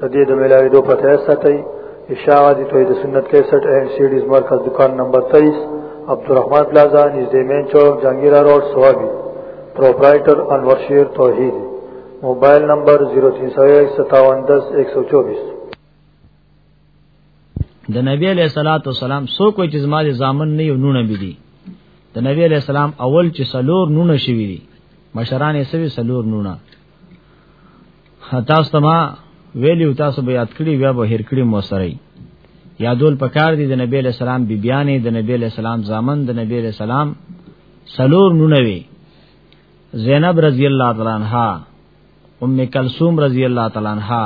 د دې د ملاوي دوه پته ساتي اشاعه دي توحید سنت 61 اینڈ سیډیز مرکز دکان نمبر 23 عبدالرحمن پلازا نږدې مین چوک جنگیرا روډ سوابي پرپرایټر انور شیر توحید موبایل نمبر 03015710124 د نبی علیہ الصلوۃ والسلام سو کوئی چې زما د زامن نه یو نونه بيدي د نبی علیہ السلام اول چې سلور نونه شوی دي مشران یې سوي سلور نونه خطا سما ویلی تاسو به یاد کړی بیا به هیر کړی مو سره یادول پکار دي د نبی له سلام بی بیانې د نبی له سلام زامن د نبی له سلام سلور نونوي زینب رضی الله تعالی عنها ام کلثوم رضی الله تعالی عنها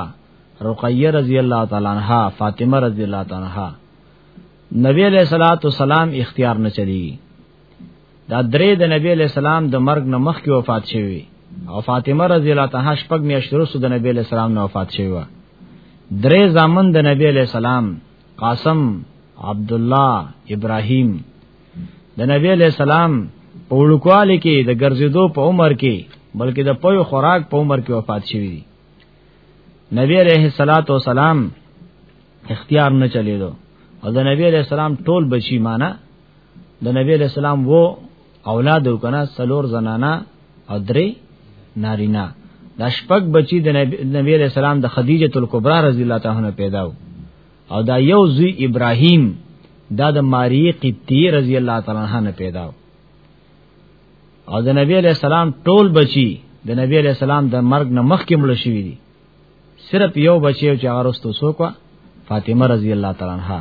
رقیه رضی الله تعالی عنها فاطمه رضی الله تعالی عنها نبی علیہ الصلات والسلام اختیار نه چلی دا درې د نبی علی السلام د مرګ نه مخکې وفات شوی او فاطمه رضی الله عنها شپږ میاشتې وروسته د نبی علی السلام نه وفات شوی و درې ځامن د نبی علی السلام قاسم عبد الله ابراهیم د نبی علی السلام په وړوکوالي کې د ګرځېدو په عمر کې بلکې د پوی خوراک په عمر کې وفات شوی دی نبی علیہ الصلات والسلام اختیار نه چلیدو او د نبی علیہ السلام ټول بچی معنی د نبی علیہ السلام وو اولاد وکنا سلور زنانا او درې نارینا د شپږ بچی د نبی علیہ السلام د خدیجه الکبرى رضی الله تعالی عنها پیدا وو او دا یو زوی ابراهیم دا د ماری قبطی رضی الله تعالی عنها نه پیدا وو او د نبی علیہ السلام ټول بچی د نبی علیہ السلام د مرگ نه مخکې مړ شوی دي صرف یو بچی او چې هغه رستو سو کو فاطمه رضی الله تعالی عنها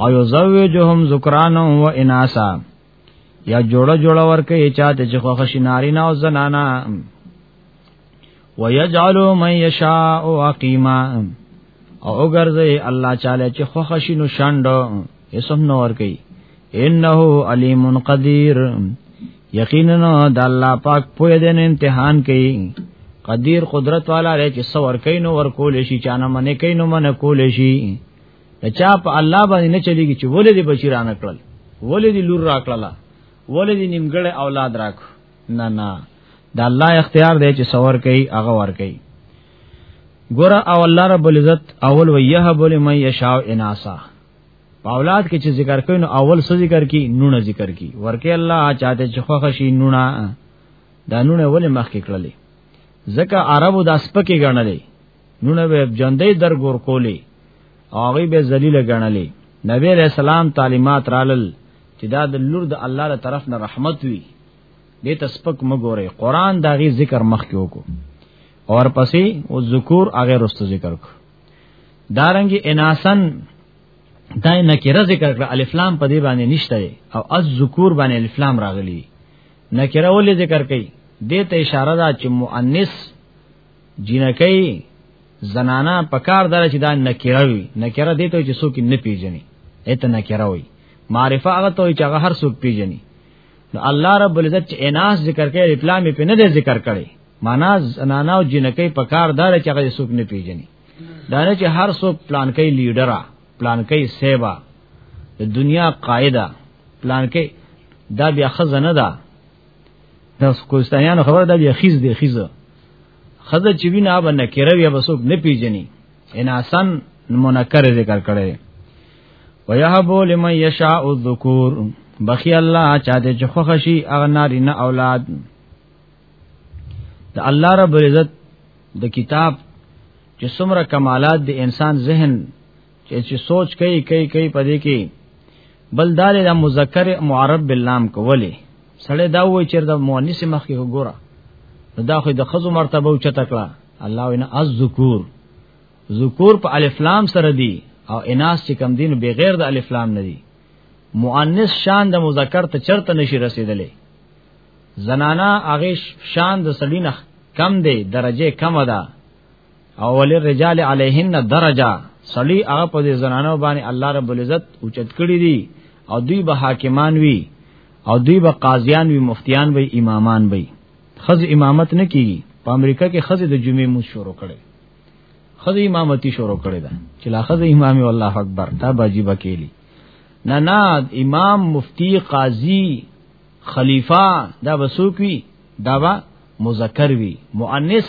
او یزوجهم ذکران و اناسا یا جوړه جوړه ورکه چاته چې خو خشناری نه او زنانا ويجعل من يشاء عقيما او وګرځي الله تعالی چې خو خشینو شاندو یسم نور کوي انه علیم قدیر یقینا د الله پاک په دې امتحان کوي قدیر قدرت والا لري چې څور کینو ور کول شي چانه منې کینو منه کول شي د چا په الله باندې نه چلیږي چې ولې دې بچی رانه کړل ولې دې لور را کړل ولې دې نیمګړی اولاد راک نه نه د الله اختیار دی چې سور کوي هغه ور کوي ګور او الله رب العزت اول ویهب لمن یشاء اناسا په اولاد کې چې ذکر کوي نو اول څه ذکر کوي نونه ذکر کوي ورکه الله چاته چې خوښ شي نونه دا نونه ولې مخ کې کړلې ځکه عربو د اسپکه غنلې نونه به جندې درګور کولی هغه به ذلیل غنلی نبی علیہ السلام تعلیمات رالل چې دا د لور د الله له طرف نه رحمت وی دې تسپک مګورې قران دا غي ذکر مخ کې وکړو اور پسې او ذکر هغه رستو ذکر کو دارنګي اناسن دا نکره ذکر کړ الف لام په دې باندې نشته او از ذکر باندې الف لام راغلی نکره ولې ذکر کړي دې ته اشاره ده چې مؤنث جنکی زنانا پکار دار چې دا نکره وي نکره دې ته چې څوک نه پیژني اته نکره وي معرفه هغه ته چې هغه هر څوک پیژني نو الله رب العزت چې اناس ذکر کړي ریپلام په نه ذکر کړي معنا زنانا او جنکی پکار دار چې هغه څوک نه پیژني دا نه چې هر څوک پلان کوي لیډرا پلان کوي سیوا د دنیا قاعده پلان کوي دا بیا خزنه ده دا کوستانیانو خبره ده بیا خیز دی خیز خزه چې وینه به نکره بیا بسوک نه پیژني ان آسان منکر ذکر کړي ويهبو لمن يشاء الذکور بخي الله چا دې چې خوښ شي اغه ناری نه اولاد د الله رب عزت د کتاب چې څومره کمالات د انسان ذهن چې چې سوچ کوي کوي کوي پدې کې بل دار د مذکر معرب باللام کولی سړی دا وای چې د مؤنث مخ کې وګوره دا خو د خزو مرتبه او چته کړه الله وینا از ذکور ذکور په الف لام سره دی او اناس چې کم دین بغیر د الف لام نه دی مؤنث شان د مذکر ته چرته نشي رسیدلې زنانا هغه شان د سړی نه کم دی درجه کم ده او ول رجال علیهن درجه سړی هغه په دې زنانو باندې الله رب العزت اوچت کړی دی او دوی به حاکمان وي او دوی به قاضیان وي مفتیان وي امامان وي خز امامت نه کیږي په امریکا کې خز د جمعې مو شروع کړي خز امامتي شروع کړي دا چې لا خز امام الله اکبر دا باجی بکیلی نه نه امام مفتی قاضی خلیفہ دا وسوک وی دا با مذکر وی مؤنث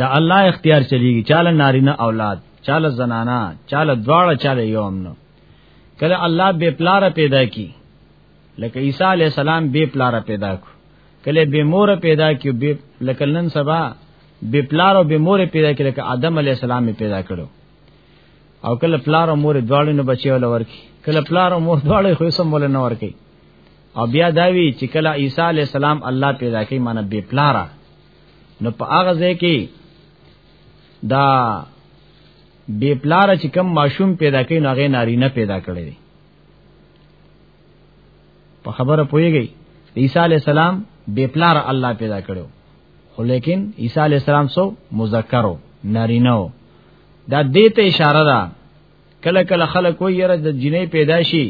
دا الله اختیار چلیږي چاله نارینه اولاد چاله زنانا چاله دواړه چاله یو امنو کله الله بے پلار پیدا کی لکه عیسی علی السلام بے پلار پیدا کو کله بے مور پیدا کی بے لکه نن سبا بے پلار او بے مور پیدا کی لکه آدم علی السلام پیدا کړو او کله پلار او مور دواړو نه بچي ول ورکی کله پلار او مور دواړو خو سم ول نه ورکی او بیا داوی چې کله عیسی علی السلام الله پیدا کړي معنی بے پلارا نو په هغه ځای کې دا بے پلار چې کم ماشوم پیدا کړي نو هغه نارینه پیدا کړي دي په خبره پويږي عیسی علی السلام بے پلار الله پیدا کړو خو لیکن عیسی علی السلام سو مذکرو نارینه دا دې ته اشاره ده کله کله خلک وایي یره د جنې پیدا شي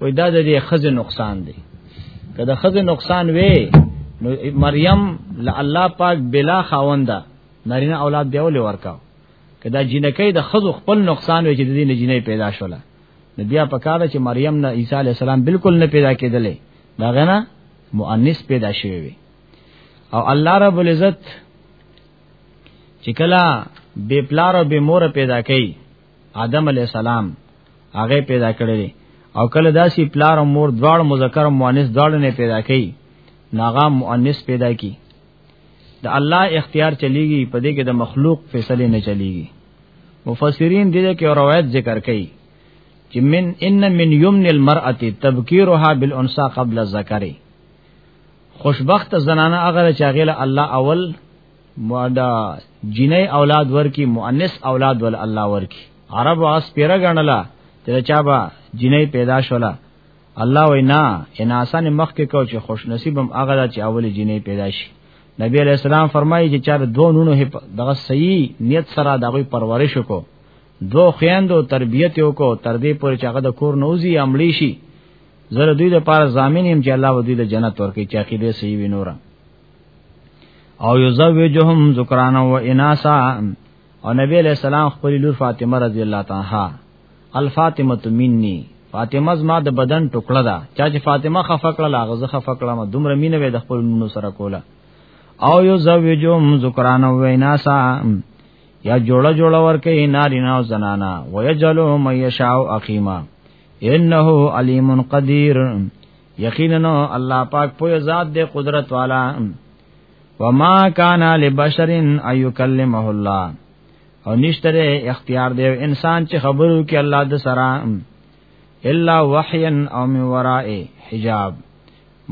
وای دا د دې خزه نقصان دی که د خزه نقصان وي نو مریم ل الله پاک بلا خاونده نارینه اولاد دی ولې ورکاو که دا جنکې د خزه خپل نقصان وي چې د دې نه جنې پیدا شوله نو بیا پکاره چې مریم نه عیسی علی السلام بالکل نه پیدا کېدلې دا غنا مؤنث پیدا شوی وي او الله رب العزت چې کله بے پلار او بے مور پیدا کړي آدم علی السلام هغه پیدا کړی او کله داسي پلار او مور دواړه مذکر او مؤنث دواړه نه پیدا کړي ناغه مؤنث پیدا کی د الله اختیار چلیږي په دې کې د مخلوق فیصله نه چلیږي مفسرین دې کې روایت ذکر کړي چې من ان من یمن المرأه تبکیرها بالانثى قبل الذکر خوشبخت زنانه هغه چې هغه الله اول مدا جنې اولاد ورکی مؤنث اولاد ول الله ورکی عرب واس پیرا غنلا چې چا با جنې پیدا شولا الله وینا ان آسان مخ کې کو چې خوش نصیبم هغه چې اول جنې پیدا شي نبی علیہ السلام فرمایي چې چا دو نونو دغه صحیح نیت سره دغه پرورش کو دو خويندو تربیت کو تر دې پورې چې هغه د کور نوزي عملی شي زره دوی د پاره ضامن يم چې الله ودی د جنت ورکړي چې عقیده صحیح وینورم او یزوجهم ذکرانا و اناسا او نبی علیہ السلام خپل لور فاطمه رضی الله تعالی الفاطمه منی فاطمه زما د بدن ټوکړه ده چا چې فاطمه خفه کړه لاغه زه خفه کړه ما دومره مینه وې د خپل نونو سره کوله او یو زوجو مذکران و ویناسا یا جوړه جوړه ورکه نارینا او زنانا ویجلو میشاو اقیما انه علیم قدیر یقینا الله پاک په ذات دې قدرت والا وما کان لبشر ايكلمه الله او نشتره اختیار دی انسان چې خبرو کې الله د سره الا وحیا او من وراء حجاب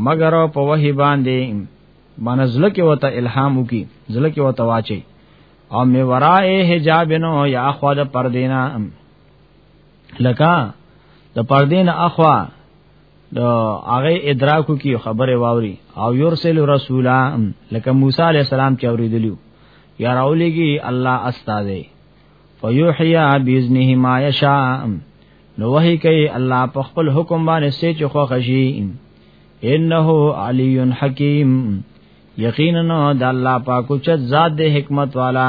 مگر په وحی باندې منزل کې وته الهام وکي زله کې وته واچي او می وراء حجاب نو یا خو د پردینا لکه د پردین اخوا د هغه ادراکو کی خبره واوري او یرسل رسولا لکه موسی علی السلام چې اوریدلیو یا راولېږي الله استاده فیحیا باذنه ما یشاء نو وحی کوي الله په خپل حکم باندې سې چې خو خشي انه علی حکیم یقینا د الله پاک چت ذات د حکمت والا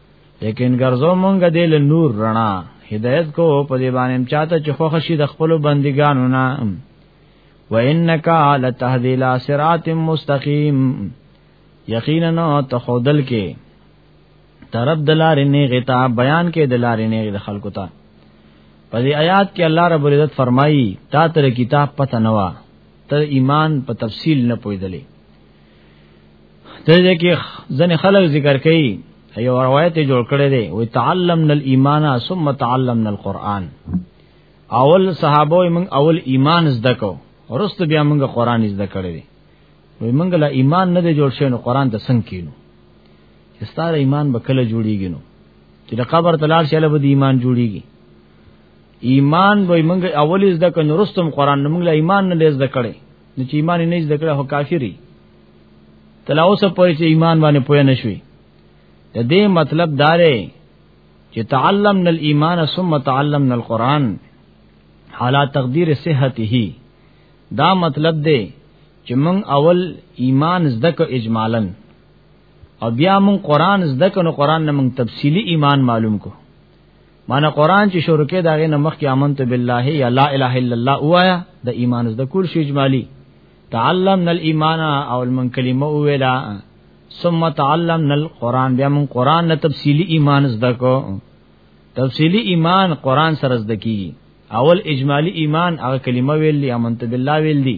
لیکن ګرځو مونږ دې له نور رڼا هدایت کو په دې باندې چاته چې خوښ شي د خپل بندګانو نه و انک لتهدی لا صراط مستقیم یقینا ته خودل کې طرف دلارې نه غتا بیان کې دلارې نه د خلکو ته په دې آیات کې الله رب العزت فرمایي تا تر کتاب پته نوا تر ایمان په تفصیل نه پویدلې دې کې ځنې خلک ذکر کوي یو روایت جوړ کړی دی وی تعلمنا الايمان ثم تعلمنا القرآن اول صحابه موږ اول ایمان زده کو ورسته بیا موږ قرآن زده کړی دی وی موږ لا ایمان نه دی جوړ شوی نو قرآن ته څنګه کینو چې ستاره ایمان به کله جوړیږي نو چې د قبر تلار شاله به ایمان جوړیږي ایمان به موږ اول زده کړو ورسته قرآن موږ لا ایمان نه زده کړی نو چې ایمان نه زده کړه هو کافری تلا اوس پوهې چې ایمان باندې پوهه نشوي د دې مطلب دارې چې تعلمنا الايمان ثم تعلمنا القران حالا تقدیر صحته دا مطلب دی چې موږ اول ایمان زده کو اجمالاً او بیا مون قران زده کنو قران نه مون تفصیلی ایمان معلوم کو معنی قران چې شروع کې داغه نه مخکې امنت بالله یا لا اله الا الله وایا د ایمان د کول شی اجمالی تعلمنا الايمان او من کلمه ویلا ثم تعلمنا القران بیا من قران نه تفصیلی ایمان زده کو تفصیلی ایمان قران سره زده کی اول اجمالی ایمان هغه کلمه ویل دی امنت بالله ویل دی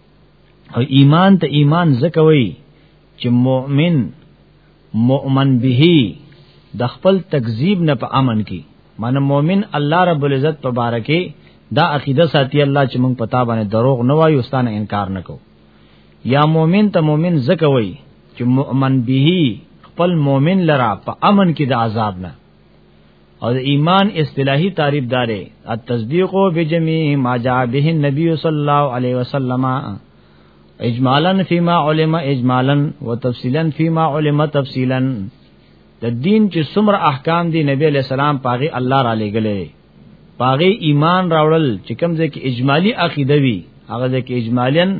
او ایمان ته ایمان زکوي چې مؤمن مؤمن به د خپل تکذیب نه په امن کې معنی مؤمن الله رب العزت په بار کې دا عقیده ساتي الله چې موږ پتا باندې دروغ نه وایو ستانه انکار نه کو یا مؤمن ته مؤمن زکوي چې مؤمن به خپل مؤمن لرا په امن کې د عذاب نه او د ایمان اصطلاحي تعریف دارې التصدیق بجميع ما جاء به النبي صلی الله علیه وسلم اجمالا فيما علم اجمالا وتفصيلا فيما علم تفصيلا د دین چې څومره احکام دي نبی علیہ السلام پاغي الله را لګلې پاغي ایمان راوړل چې کوم ځای کې اجمالی عقیده وي هغه ځای کې اجمالیان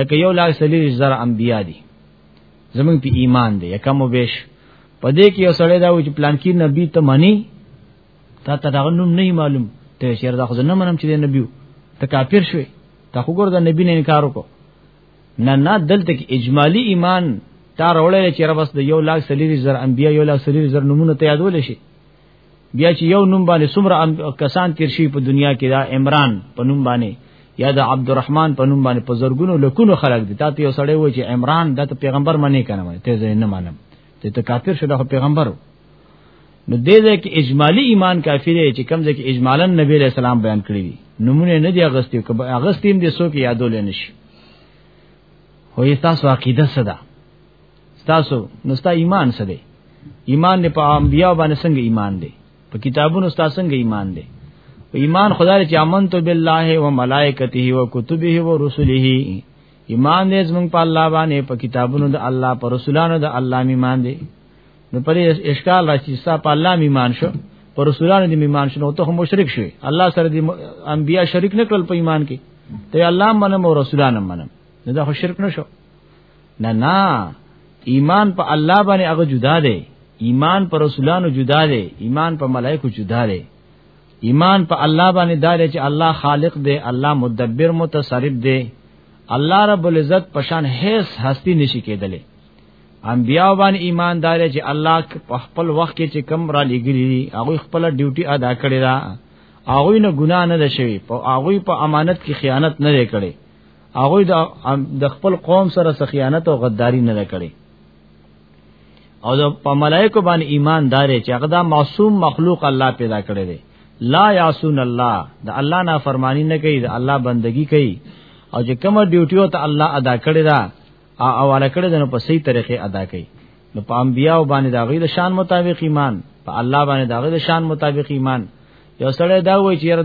لکه یو لاک سلیری زر انبیا دي زمونږ په ایمان دی یکم وبېش په دې کې یو سړی دا و چې پلان کې نبی ته مانی تا ته دا نوم نه معلوم ته شعر دا خو نه منم چې نبی ته کافر شوی تا خو ګور دا نبی نه انکار وکړ نه نه دلته کې اجمالی ایمان تا راولې چې ربس د یو لاک سلیری زر انبیا یو لاک سلیری زر نمونه ته یادول شي بیا چې یو نوم باندې څومره کسان تیر شي په دنیا کې دا عمران په نوم باندې یا د عبدالرحمن په نوم باندې په زرګونو لکونو خلک دي تاسو یو سړی وای چې عمران د پیغمبر منی کنه وای ته زه نه منم ته ته کافر شې د پیغمبر نو دې دې کې اجمالی ایمان کافر دی چې کم ځکه اجمالا نبی علیہ السلام بیان کړی دي نمونه نه دی اغستیو کبه اغستیم دې سو کې یادول نشي هو یې تاسو عقیده صدا تاسو نو ستا ایمان څه دی ایمان دې په انبیا باندې څنګه ایمان دی په کتابونو ستا څنګه ایمان دی ایمان خدای چې امنت بالله و ملائکته و کتبه و رسله ایمان دې زمونږ په الله باندې په کتابونو د الله پر رسولانو د الله ایمان دی نو پرې اشکال راشي ستا په الله ایمان شو پر رسولانو دې ایمان شنو ته هم مشرک شوی الله سره دې انبیا شریک نه کړل په ایمان کې ته الله منم او رسولانو منم دا خو شرک نشو نه نه ایمان په الله باندې هغه جدا دی ایمان پر رسولانو جدا دی ایمان په ملائکو جدا دی ایمان په الله باندې دا دی چې الله خالق دی الله مدبر متصرف دی الله رب العزت پشان هیڅ هستی نشي کېدلې انبیاء باندې ایمان دار چې الله په خپل وخت کې چې کم را لګري هغه خپل ډیوټي ادا کړی دا هغه نه ګناه نه ده شوی په هغه په امانت کې خیانت نه لري کړی هغه د خپل قوم سره سخیانت او غداری نه کړي او د ملائکه باندې ایمان دارې چې هغه دا معصوم مخلوق الله پیدا کړی دی لا یعصون الله د الله نه فرمانی نه کوي د الله بندگی کوي او چې کومه ډیوټي او ته الله ادا کړی دا او حواله کړی دا په صحیح طریقې ادا کوي نو په انبیاء باندې دا غي د شان مطابق ایمان په الله باندې دا غي د شان مطابق ایمان یو سړی دا وایي چې یره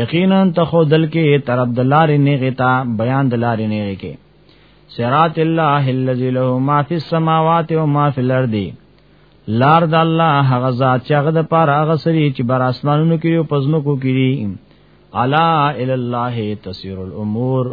یقینا ته خو دل کې طرف د لارې نیغه تا بیان د لارې نیغه کې صراط الله الذي له ما في السماوات وما في الارض لار د الله هغه ذات چې هغه د پاره هغه سری چې بر اسمانونو کې او پزمو کو کې دي الا الى الله تسير الامور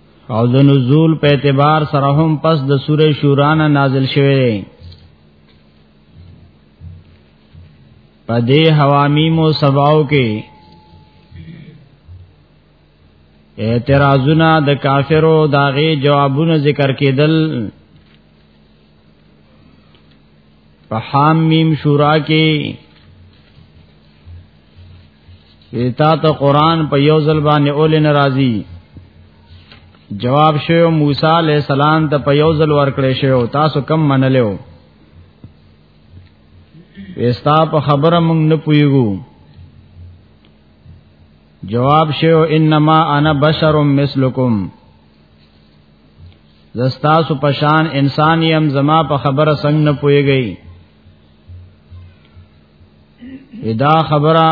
او د نزول په اعتبار سره هم پس د سوره شورا نه نازل شوه دی په دې حوامیم او سباو کې اعتراضونه د کافرو داغه جوابونه ذکر کېدل په حامیم شورا کې ایتا ته قران په یو ځل باندې اول ناراضي جواب شوی موسی علی السلام ته په یو ځل ورکړې شوی تاسو کم منلو وستا په خبره مونږ نه پویګو جواب شو انما انا بشر مثلکم زستاسو پشان انسان یم زما په خبره څنګه نه پويږي ادا خبره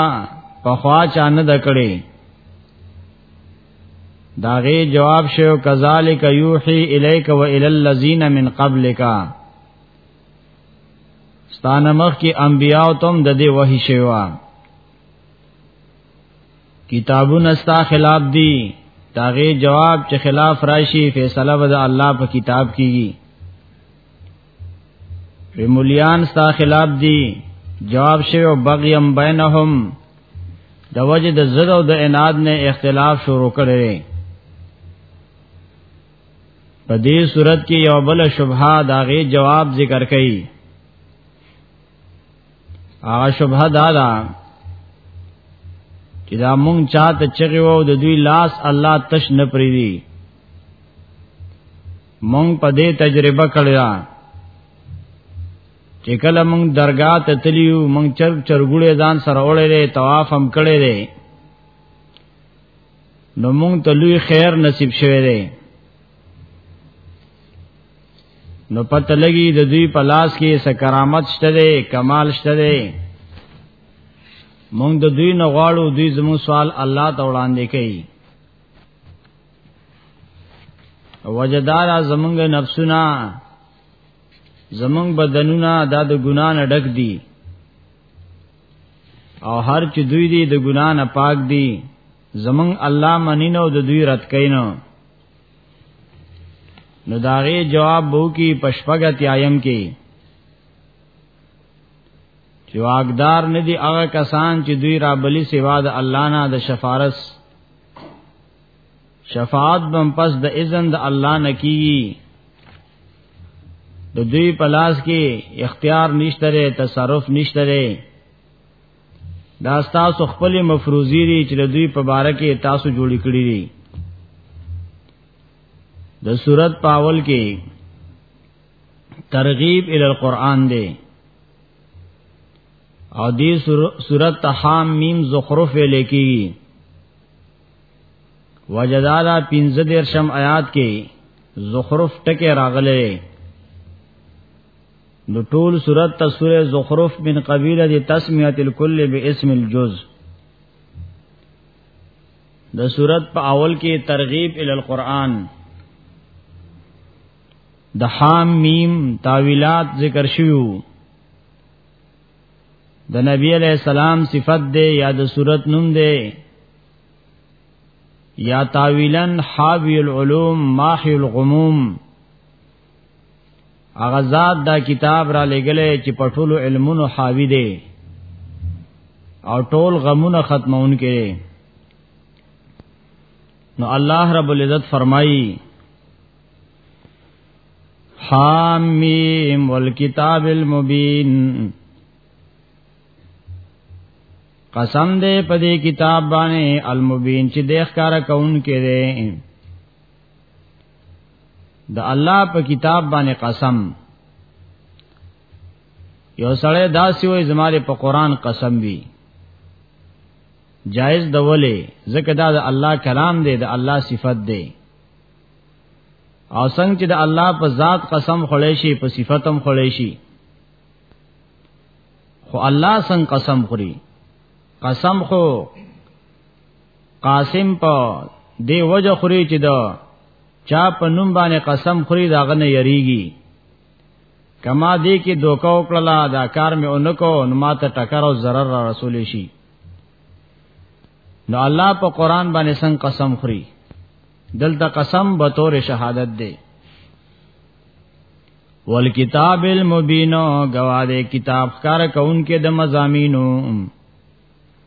په خوا چا نه دکړي داغه جواب شو کذالک یوحی الیک و الی الذین من قبلک ستانه مخ کی انبیاء تم د دې وحی شوا کتابونه ستا خلاف دي داغه جواب چې خلاف راشي فیصله به د الله په کتاب کیږي په مليان ستا خلاف دي جواب شوی او بغیم بینهم د وجه د زړه او د اناد نه اختلاف شروع کړي په دې صورت کې یو بل شبهه داغه جواب ذکر کړي هغه شبهه دا ده چې دا مونږ چاته چغي وو د دوی لاس الله تش نه پریدي مونږ په دې تجربه کړی دا چې کله مونږ درگاه ته تلیو مونږ چر چرګوړې ځان سره وړلې طواف هم کړی دی نو مونږ ته لوی خیر نصیب شوه دی نو پته لګي د دوی په لاس کې څه کرامت شته دی کمال شته دی مونږ د دوی نه غواړو دوی زموږ سوال الله ته وړاندې کوي وجدار زمونږ نفسونه زمونږ بدنونه دا د ګنا نه ډک دي او هر چې دوی دي د ګنا نه پاک دي زمونږ الله منینو د دوی رد کینو نو داغه جواب بو کی پشپغت یایم کی چې واقدار نه دی هغه کسان چې دوی را بلی سوا د الله نه د شفارس شفاعت بم پس د اذن د الله نه کیږي د دوی پلاس کې اختیار نشته تصرف نشته دا تاسو خپل مفروضی دي چې دوی په باره کې تاسو جوړی کړی دي د صورت پاول کې ترغیب ال القرآن دی او دې صورت تحام میم زخرف لیکي وجدالا 15 درشم آیات کې زخرف ټکه راغله نو ټول صورت ته سوره زخرف من قبیله دی تسمیه الکل باسم الجز د صورت په اول کې ترغیب ال القرآن د حام میم تاویلات ذکر شیو د نبی علیہ السلام صفت دے یا د صورت نوم دے یا تاویلن حاوی العلوم ماحی الغموم هغه ذات دا کتاب را لګلې چې په ټولو علمونو حاوی دی او ټول غمونه ختمون کې نو الله رب العزت فرمایي حامیم والکتاب المبین قسم دې په دې کتاب باندې المبین چې د ښکارا کون کې دی د الله په کتاب باندې قسم یو سړی داسې وي زماره په قران قسم وی جائز د ولې ځکه دا د الله کلام دی د الله صفت دی او څنګه چې د الله په ذات قسم خړې شي په صفتم خړې شي خو الله څنګه قسم خوري قسم خو قاسم په دی وجه خوري چې دا چا په نوم باندې قسم خوري دا غنه یریږي کما دې کې دوکا وکړلا دا کار مې اونکو نو ماته ټکر او zarar را رسول شي نو الله په قران باندې څنګه قسم خوري دلته قسم به تور شهادت دی والکتاب المبین گواده کتاب کار کون کې د مزامینو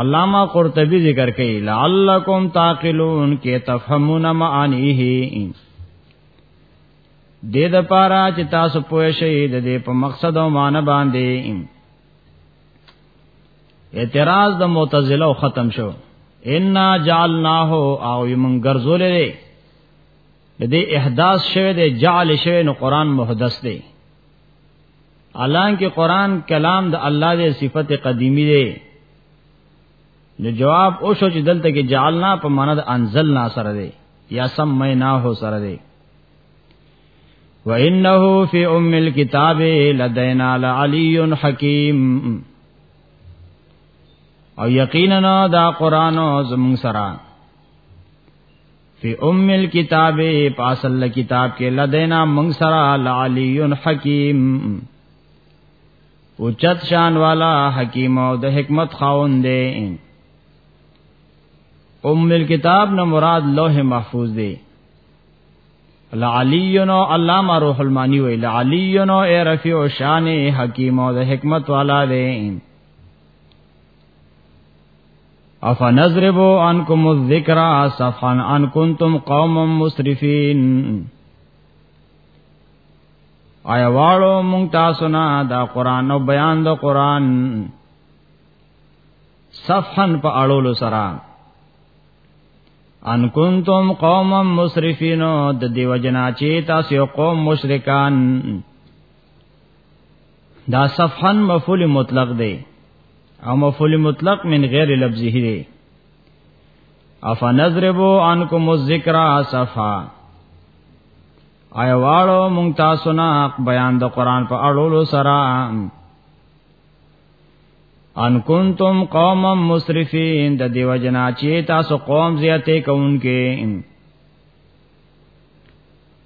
علامہ قرطبی ذکر کئی لعلکم تاقلون کی تفهمون معانیه دې د پاره چې تاسو پوه شئ د دې په مقصد او معنی باندې اعتراض د معتزله ختم شو ان جعلناه او یمن ګرځولې دې احداث شوه دې جعل شوه نو قران محدث دی الان کې قران کلام د الله د صفت قدیمی دی نو جواب او شو چې دلته کې جعلنا په معنا د انزلنا سره دی یا سمینا هو سره دی وانه فی ام الكتاب لدینا لعلی حکیم او یقینا دا قران زمون سره فی ام الكتاب پاسل کتاب کې لدینا موږ سره لعلی حکیم او چت شان والا حکیم او د حکمت خاوند دی ام الكتاب نو مراد لوح محفوظ دی لعلی نو علامہ روح المانی وی لعلی نو اے رفیع شان حکیم او د حکمت والا دی افا نظربو انکم الذکر صفحا ان کنتم قوم مسرفین آیا واړو مونږ تاسو نه دا قران او بیان د قران صفحا په اړولو سره ان کنتم قوم مسرفین د دیو جنا چې تاسو قوم مشرکان دا صفحن مفعول مطلق دی او مفعول مطلق من غیر لفظه دی افنضربو انکم الذکر صفا آیا واړو مونږ تاسو نه حق بیان د قران په اړولو سره ان کنتم قوم مسرفین د دیو جنا چې تاسو قوم زیاته کوونکې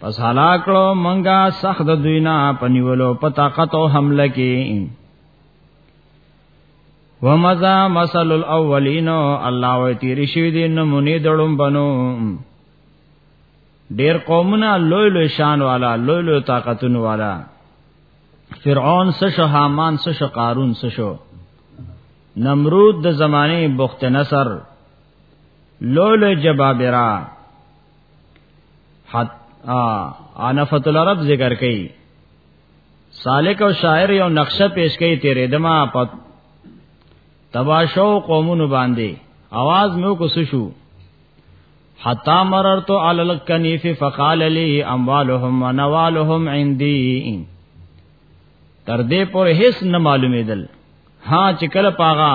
پس هلاکړو منګه سخت دوینا پنیولو په طاقت او حمله کې ومزا مثل الاولین الله و تیر شوی دی نمونه دړم بنو ډیر قومونه لوی لوی شان والا لوی لوی طاقتون والا فرعون سشو حامان سشو قارون سشو نمرود د زمانه بخت نصر لوی لوی جبابرا حد انا فتل رب ذکر کئ سالک او شاعر یو نقشه پیش کئ تیرې دما پت تباشو قومونو باندې आवाज مې کو سشو حتا مررت علی الکنیف فقال لی اموالهم ونوالهم عندي تر دې پر هیڅ نه معلومېدل ها چې کله پاغا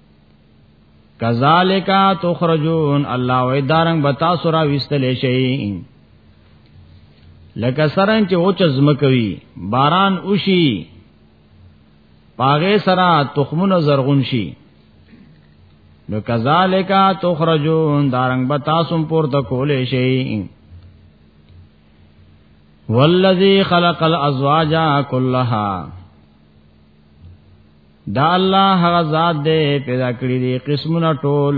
کذالک تخرجون الله وې دارنګ بتا سورا وستلې شي لکه سرنګ چې اوچ زمکوي باران وشي پاغه سرا تخمونه زرغون شي نو کذالک تخرجون دارنګ به تاسو پور ته کولې شي والذي خلق الازواج كلها دا الله هغه ذات دې پیدا کړی دي قسمونه ټول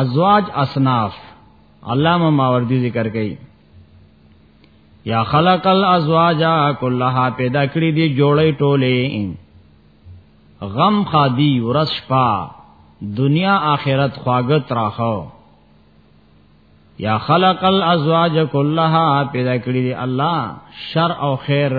ازواج اصناف علامہ ماوردی ذکر کړي یا خلق الازواج کلها پیدا کړی دي جوړې ټولې غم خادی ورس پا دنیا آخرت خواگت راخو یا خلق الازواج كلها پیدا کړی دی الله شر او خیر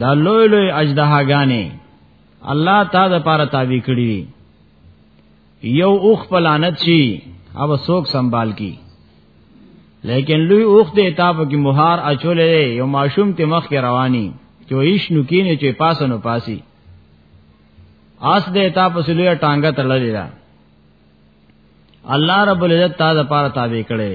دا لوی لوی اجدهاګانې الله تا د پاره تابع کړی دي یو اوخ پلانت شي او سوک سنبال کی لیکن لوی اوخ دې تاب کی مہار اچولې یو ماشوم ته مخ کې رواني چې هیڅ نو کینې چې پاسنو پاسي آس دې تا په سلوې ټانګه تړلې ده الله رب العزت تا د پاره تابع کړي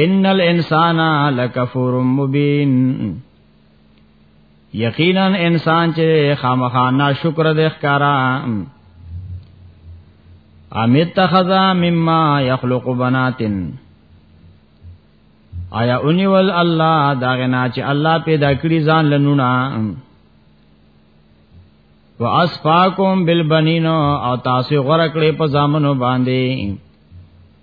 ان الانسان لکفور مبین یقینا انسان چې خامخا ناشکر دی ښکارا امیت تخذا مما یخلق بناتن آیا اونی ول الله دا غنا چې الله پیدا کړی ځان لنونا واسفاکم بالبنین او تاسو غره کړې په ځامنو باندې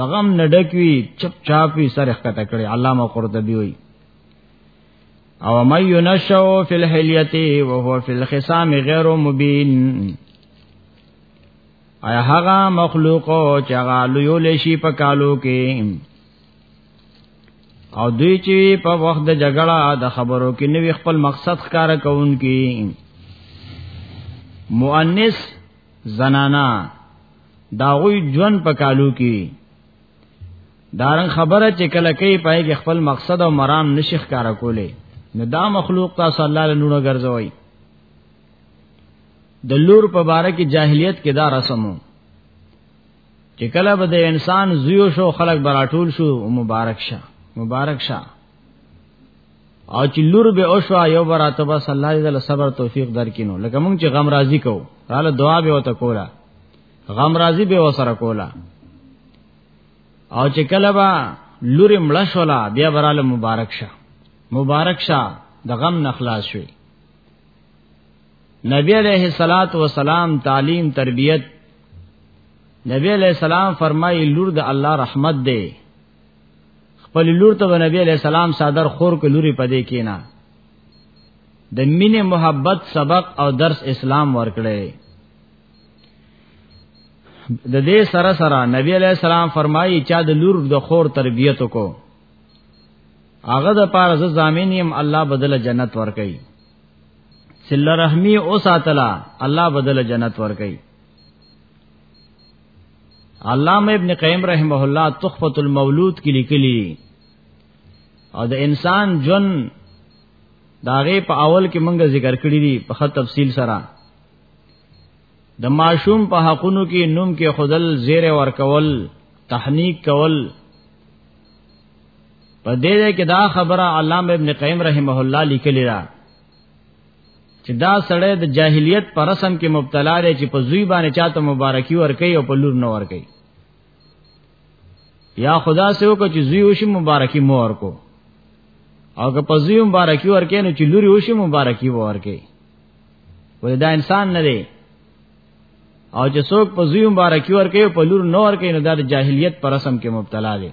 دغم نډکوي چپ چاپي سره ښکته کړي علامه قرطبي وي او مې ينشو فی الحلیته وهو فی الخصام غیر مبین ایا هغه مخلوق چې هغه لویول شي په کالو کې او دوی چې په وخت د جګړه د خبرو کې نوې خپل مقصد ښکارا کوونکي مؤنث زنانا دا غوی ژوند په کالو کې دارن خبره چې کله کوي پای کې خپل مقصد او مرام نشخ کارا کولې نو دا مخلوق تاسو الله له نونو ګرځوي د لور په باره کې جاهلیت کې دا رسمو چې کله به د انسان زیو شو خلک براټول شو مبارک شه مبارک شه او چې لور به او شو یو براته بس الله دې له صبر توفیق درکینو لکه مونږ چې غم راضی کو رااله دعا به وته کولا غم راضی به وسره کولا او چې کله با لور مړه شولا بیا براله مبارک شه مبارک شه د غم نخلاص شوی نبی علیہ الصلات والسلام تعلیم تربیت نبی علیہ السلام فرمایي لور د الله رحمت دی خپل لور ته نبی علیہ السلام صادر خور کو لوري پدې کینا د مینې محبت سبق او درس اسلام ورکړي د دې سره سره نبی علیہ السلام فرمایي چې د لور د خور تربیت کو هغه د پاره ز ضامن يم الله بدل جنت ورکي صله رحمی او ساتلا الله بدل جنت ورکي علامه ابن قیم رحمه الله تحفه المولود کې لیکلی او د انسان جون داغه په اول کې مونږ ذکر کړی دی په خط تفصیل سره د معشوم په حقونو کې نوم کې خودل زیر ور کول تحنیک کول په دې کې دا خبره علامه ابن قیم رحمه الله لیکلی ده چې دا سړی د جاهلیت پر رسم کې مبتلا دی چې په زوی باندې چاته مبارکي ورکي او په لور نه ورکي یا خدا سه وکړي چې زوی وشي مبارکي مو ورکو او که په زوی مبارکي ورکي نو چې لور وشي مبارکي ورکي ولې دا انسان نه دی او چې څوک په زوی مبارکي ورکي او په لور نه ورکي نو دا د جاهلیت پر رسم کې مبتلا دی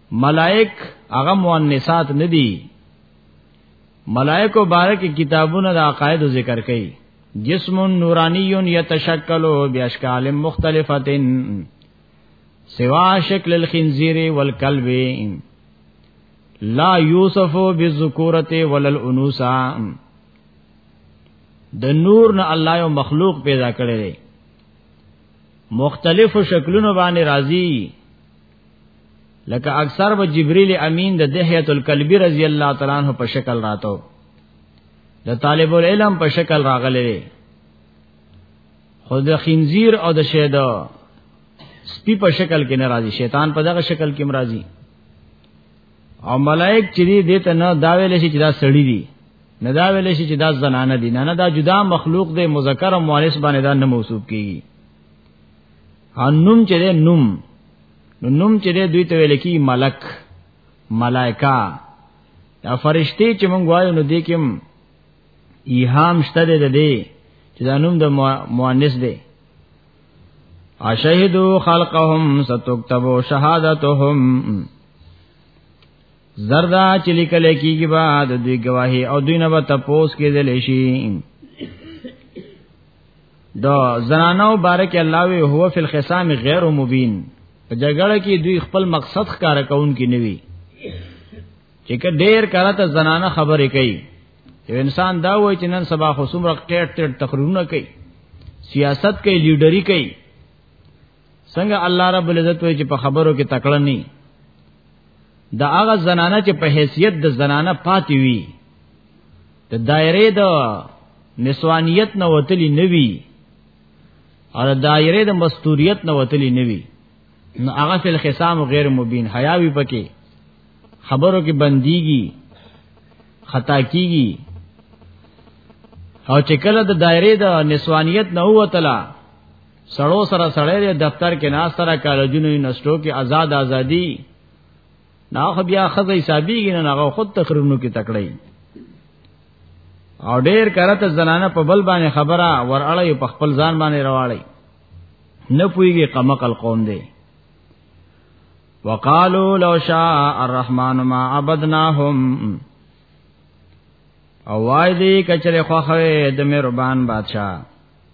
ملائک هغه مؤنثات نه دي ملائکو بارک کتابونه د عقاید ذکر کوي جسم نورانی یتشکل باشکال مختلفه سوا شکل الخنزیر والکلب لا یوسف بالذکورته وللانوثا د نور نه الله یو مخلوق پیدا کړی دی مختلف شکلونو باندې راضی لکه اکثر به جبرئیل امین د دحیه الکلبی رضی الله تعالی عنہ په شکل راتو د طالب العلم په شکل راغلی خو د خنزیر او د شیدا سپی په شکل کې ناراضي شیطان په دغه شکل کې ناراضي او ملائک چې دې دته نه دا ویل شي چې دا سړی دي نه دا ویل شي چې دا زنانه دي نه نه دا جدا مخلوق دی مذکر او مؤنث باندې دا نه موصوف کیږي ان نوم چې ده نوم نو نوم چې ده دوی ته ویل کی ملک ملائکه دا فرشتي چې مونږ وایو نو دې کې ایهام شته ده دې چې دا نوم د مؤنث ده اشهدو خلقهم ستكتبو شهادتهم زردا چې لیکل کېږي بعد دوی گواهی او دوی نه به تپوس کې دلې شي دا زنانو بارک الله وی هو فی الخصام غیر مبین په جګړه کې دوی خپل مقصد ښکارا کون کې نیوي چې که ډیر کړه ته زنانه خبرې کوي یو انسان دا وای چې نن سبا خو څومره ټیټ ټیټ تقریرونه کوي سیاست کوي لیډری کوي څنګه الله رب العزت وی چې په خبرو کې تکړه نه دا هغه زنانه چې په حیثیت د زنانه پاتې وي د دایره د نسوانیت نه وتلی نه وي او د دایره د مستوریت نه وتلی نه وي نو هغه فل خصام غیر مبین حیاوی پکې خبرو کې بنديږي خطا کیږي او چې کله د دایره د نسوانیت نه وتلا سړو سره سړی دی دفتر کې ناس سره کالجونو یونیورسيټو کې آزاد ازادي نا خو بیا خزه حسابيږي نه هغه خود تقریرونو کې تکړه او ډیر کرت زنانه په بل باندې خبره ور اړې په خپل ځان باندې رواړي نه پويږي قمقل قوم دی وقالو لو شاء الرحمن ما عبدناهم او وای دی کچره خوخه د مهربان بادشاہ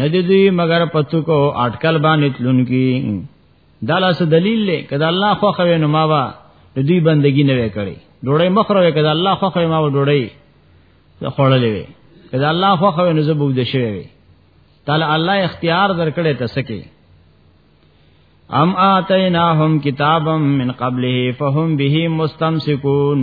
ندی دی مگر پتو کو اٹکل باندې تلونکي دا لاس دلیل لې کدا الله خو خوي نو ما با د دوی بندگی نه وکړي ډوړې مخره کدا الله خو خوي ما و ډوړې خوړلې وي کدا الله خو خوي نو زبوګ د شوی وي تعالی الله اختیار درکړې ته سکے ام آتیناهم کتابا من قبله فهم به مستمسکون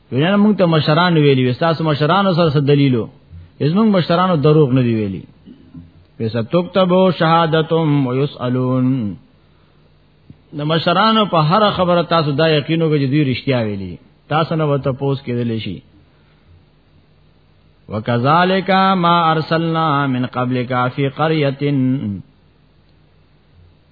وینا موږ ته مشران ویلی وستاسو مشرانو سره دلیلو زموږ مشرانو دروغ نه دی ویلی پیسه تکتبو شهادتم ويسالون د مشرانو په هر خبره تاسو دا یقینو کې دوی رښتیا ویلي تاسو نه وته پوس کېدل شي وکذالک ما ارسلنا من قبلک فی قريه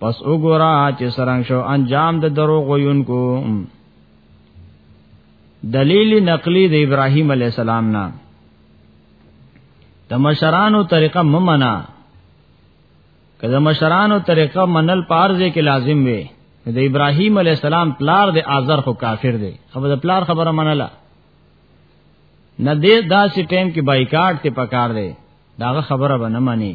پس وګورا چې سرنګ شو انجام د دروغ وینکو دلیل نقلی د ابراهیم علی السلام نه د مشرانو طریقه ممنا که د مشرانو طریقه منل پارځه کې لازم وي د ابراهیم علی السلام پلار د آزر خو کافر دی خبر د پلار خبره منله نه دې داسې ټیم کې بایکاټ ته پکار دی داغه خبره به نه مانی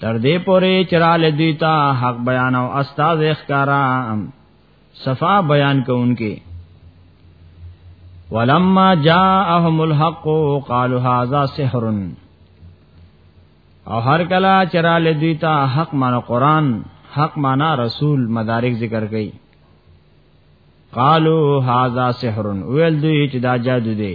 تر دې پورې چرال دوی ته حق بیان او استاد اخکارا صفا بیان کوونکې ولما جاءهم الحق قالوا هذا سحر او هر کلا چرال دوی ته حق مان قران حق معنا رسول مدارک ذکر کړي قالو هاذا سحر ویل دوی چې دا جادو دی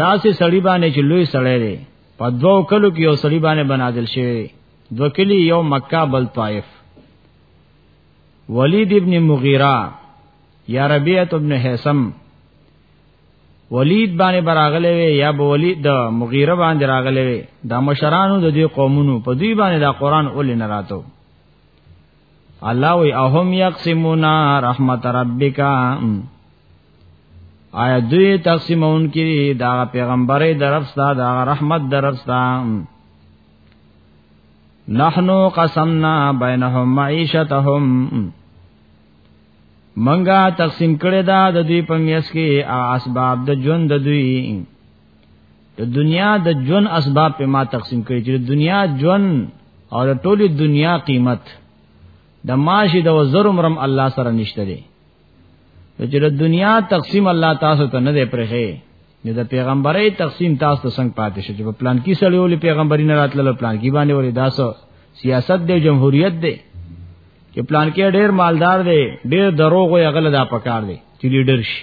دا سه سړی باندې چې لوی سړی دی په دوو کلو کې یو سړی باندې بنادل شوی دو کلی یو مکه بل طائف ولید ابن مغیره یا ربیعه ابن حسم ولید باندې براغلې وي یا به ولید د مغیره باندې راغلې وي د مشرانو د دې قومونو په دوی باندې دا قران اول نه راتو الله وی اهم یقسمون رحمت ربک آیا دوی تقسیمون کی دا پیغمبري درفستا دا رحمت درفستا نحنو قسمنا بینهم معیشتهم منګه تقسیم کړی دا د دوی په میس کې اسباب د ژوند د دوی د دنیا د ژوند اسباب په ما تقسیم کړي چې د دنیا ژوند او د ټولې دنیا قیمت د ماشي د وزر عمرم الله سره نشته دی چې د دنیا تقسیم الله تاسو ته نه دی پرخه نه د پیغمبري تقسیم تاسو ته څنګه پاتې شي چې په پلان کې سړیول پیغمبري نه راتلل پلان کې باندې ولې داسو سیاست دی جمهوریت دی چې پلان کې ډېر مالدار دی ډېر دروغ او غل دا پکار دی چې لیډر شي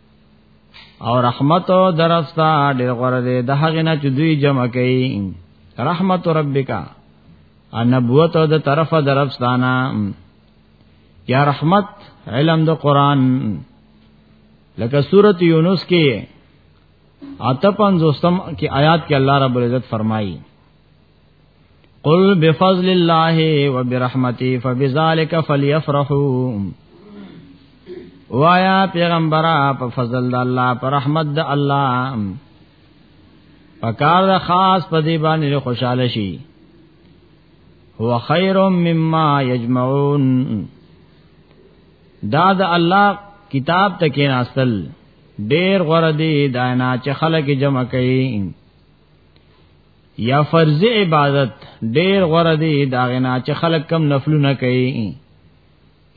او رحمت درستا ډېر غره دې د هغه نه چې دوی جمع کوي رحمت ربک ان نبوت د طرفه درفستانا یا رحمت علم د قران لکه سورۃ یونس کې آتپن زوستم کې آیات کې الله رب العزت فرمایي قل بفضل الله وبرحمته فبذلك فليفرحوا وایا پیغمبره په فضل د الله پر رحمت د الله پکار د خاص په دی باندې خوشاله شي هو خیر مما یجمعون دا د الله کتاب ته کې ناستل ډیر غره دی داینا چې خلک جمع کوي یا فرض عبادت ډیر غره دی دا غنا چې خلک کم نفلونه کوي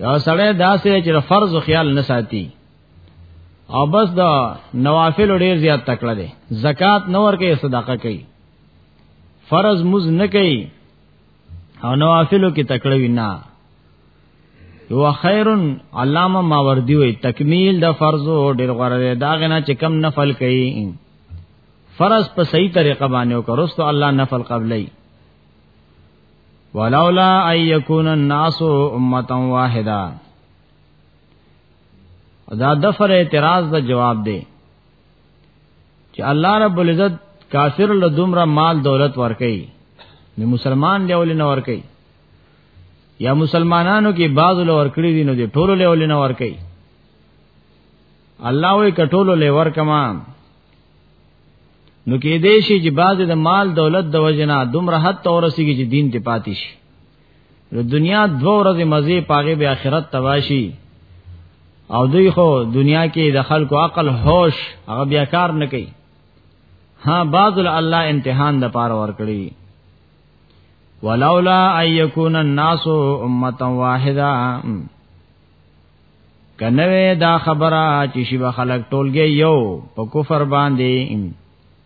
یا سړی داسې چې فرض خیال نه ساتي او بس دا نوافل ډیر زیات تکړه دي زکات نور کې صدقه کوي فرض مز نه کوي او نوافلو کې تکړه وینا یو خیرن علامه ماوردی وی تکمیل د فرضو ډیر غوړه ده دا غنا چې کم نفل کوي فرض په صحیح طریقه باندې وکړستو الله نفل قبلای ولولا ان یکون الناس امه واحده دا دفر اعتراض دا جواب دی چې الله رب العزت کافر له دومره مال دولت ورکي نو مسلمان دی ولې نه ورکي یا مسلمانانو کې بعض له ورکړي دي نو دي ټولو له ولې نه ورکي الله وې کټولو له ورکما نو کې دې شي چې بعض د مال دولت د وجنه دومره حد تورسيږي چې دین ته پاتې شي نو دنیا دو ورځې مزه پاګه به آخرت تباشي او دوی خو دنیا کې د خلکو عقل هوش هغه بیا کار نه کوي ها بعض الله امتحان د پاره ور کړی ولولا ايكون الناس امه واحده کنوې دا خبره چې شی به خلک ټولګي یو په کفر باندې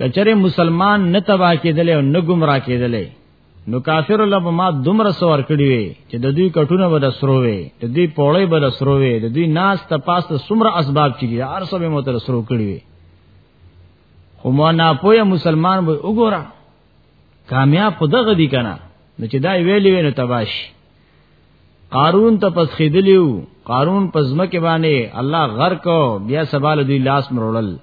کچره مسلمان نه تبا کېدل او نه گمراه کېدل نو کافر له ما دومره سوار کړی وي چې د دوی کټونه به د سرو وي د دوی پوړې به د سرو وي د دوی ناس ته پاس ته سمره اسباب چې دي هر څه به مو تر سرو کړی وي خو مو نه پوهه مسلمان به وګوره کامیاب خدغه دي کنه نو چې دا ویلی ویني تباش قارون ته پس خېدلیو قارون پس مکه باندې الله غرق کو بیا سبال دی لاس مرولل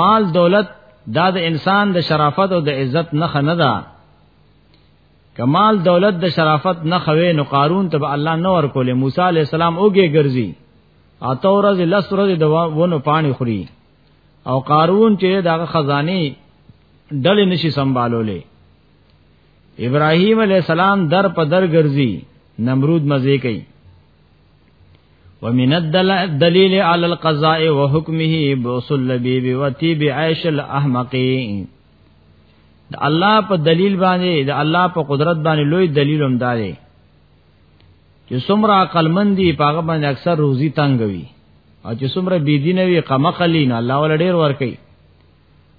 مال دولت دا د انسان د شرافت او د عزت نه نه ده کمال دولت د شرافت نه خوي نو قارون ته الله نه ور کولې موسی عليه السلام اوګه ګرځي اته ورځ لس ورځ د ونو پانی خوري او قارون چې دغه خزاني ډلې نشي سنبالولې ابراهيم عليه السلام در په در ګرځي نمرود مزه کوي ومن الدليل على القضاء وحكمه بوصل اللبيب وتيب عيش الاحمقين د الله په دلیل باندې د الله په قدرت باندې لوی دلیل هم دی چې څومره عقلمن دي پاغه باندې اکثر روزي تنگوي او چې څومره بی دین وي قمقلی نه الله ول ډیر ور کوي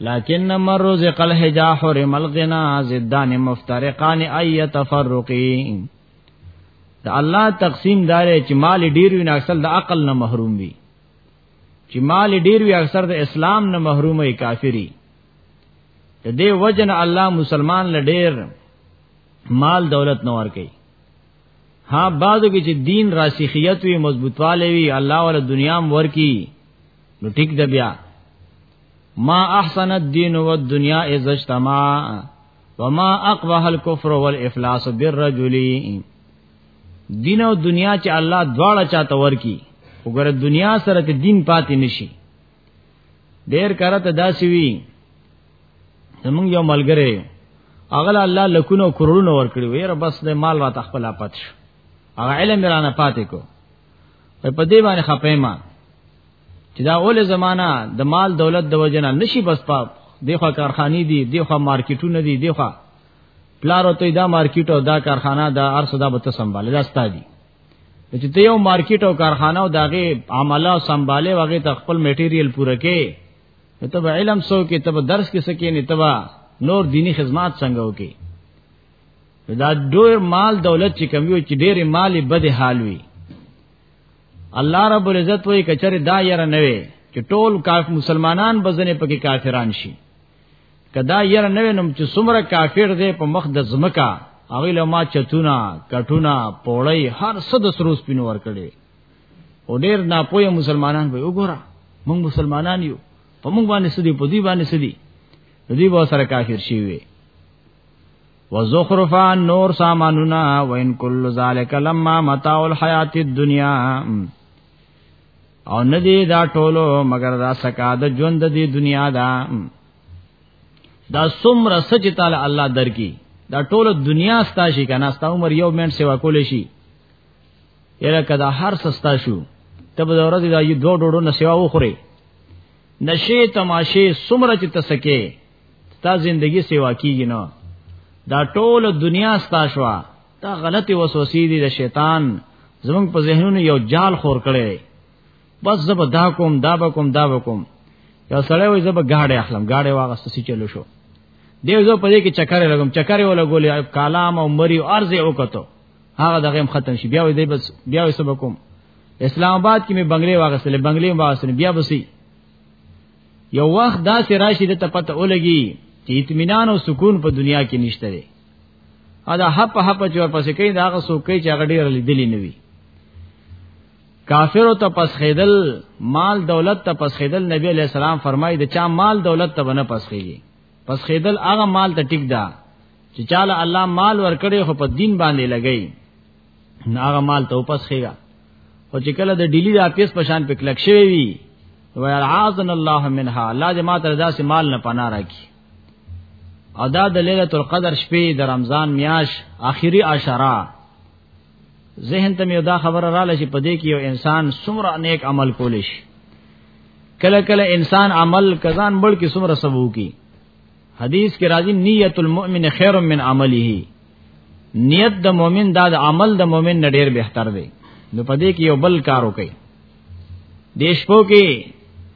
لكن من رزق الحجا حرم الغنا زدان مفترقان اي تفرقي د الله تقسیم دار چې مال ډیر وي نه اکثر د عقل نه محروم وي چې مال ډیر وي اکثر د اسلام نه محروم وي کافری د دې وجن الله مسلمان لډیر مال دولت نور کوي ها بعضو کې چې دین راسخیت وي مضبوطواله وي الله ول دنیا مور کی نو ټیک د بیا ما احسن الدین والدنیا اذ اجتمع وما اقبح الكفر والافلاس بالرجل دین او دنیا چې الله دواړه چاته ورکی وګوره دنیا سره ته دین پاتې نشي ډیر کارت داسي وی زمونږ یو ملګری اغلا الله لکونو کرونو ور کړی ویره بس د مال را تخپل پات شو هغه علم رانه پاتې کو په دې باندې خپېما چې دا اول زمانہ د مال دولت د وجنه نشي بس پاپ دیخوا کارخانی دي دیخوا مارکیټونه دي دیخوا پلارو ته دا مارکیټ او دا کارخانه دا ارسدا به ته سنباله دا ستادي چې ته یو مارکیټ او کارخانه او داغه عمله او سنباله وغه ته خپل میټیریل پوره کې ته به علم سو کې ته به درس کې سکې نه ته نور دینی خدمات څنګه وکې دا ډیر مال دولت چې کم یو چې ډیر مالی بد حال وي الله رب العزت وایي کچره دا یره نه وي چې ټول کاف مسلمانان بزنه پکې کافران شي کدا ير نه وینم چې څومره کافر دی په مخ د زمکا هغه له ما چتونه کټونه پوړی هر څه د سروس پینو ور کړی او ډیر ناپوهه مسلمانان به وګوره موږ مسلمانان یو په موږ باندې سدي په دې باندې سدي دې به سره کافر شي وي وزخرفا نور سامانونا وان کل ذالک لما متاع الحیات الدنیا او نه دی دا ټولو مگر دا سکا د ژوند دی دنیا دا دا سمره سچ تعالی الله درکی دا ټولو دنیا ستا شي کنه ستا عمر یو منټ سیوا کول شي یره کدا هر سستا شو تب د ورځې دا یو دوه ډوډو نه سیوا وخوري نشه تماشه سمره چې تسکه تا زندگی سیوا کیږي نه دا ټول دنیا ستا شوا دا غلطي وسوسې دي د شیطان زمونږ په ذهنونو یو جال خور کړي دی بس زب دا کوم دا به کوم دا به کوم یو سړی وي زب گاډي اخلم گاډي واغسته سي چلو شو دیو زو په دې کې چکر لګم چکر ولا ګولې کلام او مری او ارزه وکړو هغه دغه ختم شي بیا وي دی بس بیا وي سب کوم اسلام آباد کې مې بنگلې واغسته بنگلې واغسته بیا بسي یو وخت دا سراشي د تپته ولګي چې اطمینان او سکون په دنیا کې نشته ادا هپ هپ چې ورپسې کوي دا هغه څوک چې هغه ډیر لیدلی نه وي کافر ته پس خیدل مال دولت ته پس خیدل نبی علیہ السلام فرمایي د چا مال دولت ته بنه پس خیږي پس خیدل هغه مال ته ټیک دا چې چاله الله مال ورکړي خو په دین باندې لګي نه هغه مال ته پس خیږي او چې کله د ډیلی د اپیس پشان په کلک شوی وي ویل عاذن الله منها الله جماعت رضا سے مال نه پناه راکړي او دا د ليله القدر شپې د رمضان میاش آخري عشره ذهن ته مې دا خبره رااله چې پدې کې یو انسان څومره نیک عمل کول شي کله کله انسان عمل کزان بل کې څومره سبو کی حدیث کې راځي نیت المؤمن خیر من عمله نیت د مؤمن دا د عمل د مؤمن نه ډیر بهتر دی نو پدې کې یو بل کار وکړي دیش پو کې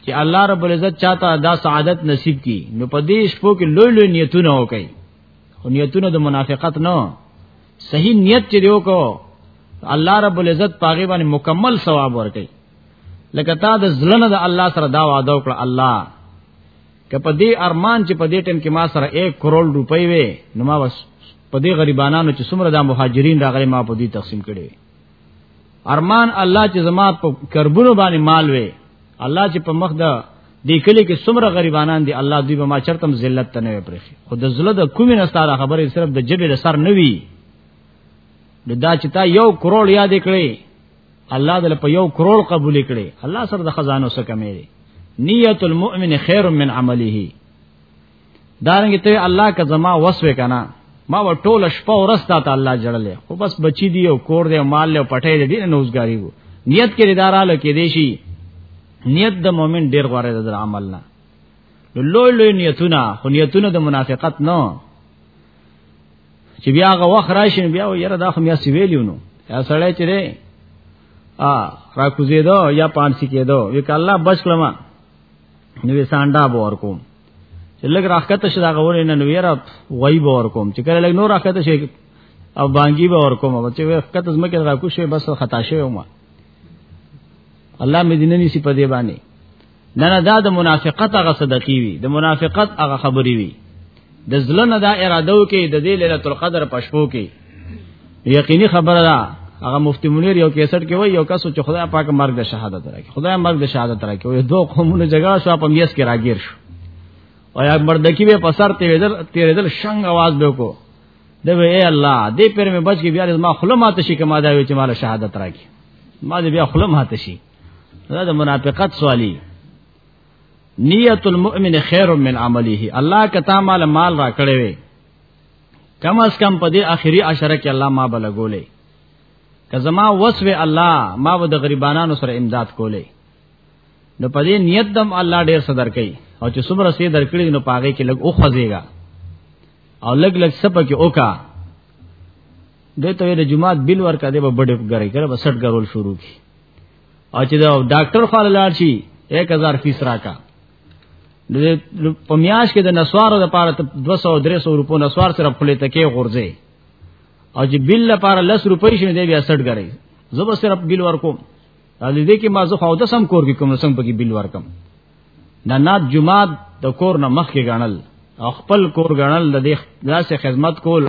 چې الله رب العزت چاته دا سعادت نصیب کی نو په دې شپو کې لوی لوی نیتونه وکړي خو نیتونه د منافقت نه صحیح نیت چې دیو کو الله رب العزت پاغه باندې مکمل ثواب ورکړي لکه تا د ځلنه د الله سره دا وعده وکړه الله که په دې ارمان چې په دې ټیم کې ما سره 1 کروڑ روپۍ وې نو ما بس په دې غریبانو چې څومره د مهاجرین راغلي ما په دې تقسیم کړي ارمان الله چې زما په کربونو باندې مال وي الله چې په مخ دا دې کلی کې څومره غریبانان دي الله دوی به ما چرتم ذلت ته نه پرېږي خو د زله د کومې نه ستاره خبرې صرف د جبې له سر نه وي نو دا چې تا یو کروڑ یاد کړي الله دل په یو کروڑ قبول کړي الله سره د خزانو سره کمې نیت المؤمن خیر من عمله دارنګ ته الله کا زما وسوي کنه ما و ټول شپه ورستا ته الله جړلې خو بس بچی دی او کور دی مال له پټې دی نه اوسګاری وو نیت کې اداراله کې دیشي نیت د مؤمن ډیر غوړې د عمل نه لوی لوی نیتونه خو نیتونه د منافقت نه چې بیا هغه وخت راشي بیا یره دا خو میا سی ویلیو نو یا سړی چې دی ا را کوزیدو یا پانسی کېدو وک الله بچ کلمه نو سانډا به ورکوم چې لګ راخته شې دا غوړې نه نو یاره وای به ورکوم چې کله لګ نور راخته شې او بانګي به ورکوم او چې وخت زما کې راکو شي بس خطا شي ومه الله مې دینه نسی په دې باندې نه نه دا د منافقت هغه صدقې وي د منافقت هغه خبرې وي د زړه نه دا اراده وکي د دې ليله القدر پښپو کې یقیني خبره ده هغه مفتی منیر یو 61 کې وای یو کس چې خدای پاک مرګ د شهادت راکړي خدای مرګ د شهادت راکړي وي دوه قومونه جګړه شو په میس کې راګیر شو او یا مردکی به پسر تیرېدل تیرېدل شنګ आवाज به کو د وی اے الله دې پر مې بچ کې بیا ما خله مات شي کما دا وی چې مال شهادت راکړي ما دې بیا خله مات شي دا د منافقت سوالی نیت المؤمن خیر من عمله الله کتا مال مال را کړی وي کم از کم په دې اخري عشره کې الله ما بلګولې که زما وسوي الله ما به د غریبانو سره امداد کولې نو په دې نیت دم الله ډیر صدر کوي او چې څومره سي درکړي نو پاګه کې لګ او خوځيږي او لګ لګ سپ کې اوکا دته د جمعات بل ورکا دی به بډې ګرې کړه بسټ ګرول شروع کی او چې دا ډاکټر خال لاړ شي 1000 فیس راکا د پمیاش کې د نسوارو د پاره 200 300 روپو نسوار سره خپل تکي غورځي او چې بل لپاره 10 روپۍ شنه دی بیا 60 غړي زبر سره بل ورکو دا دې کې ما زه خو د سم کور کې کوم سم پکې بل ورکم نه نه جمعه د کور نه مخ کې غنل خپل کور غنل د دې داسې خدمت کول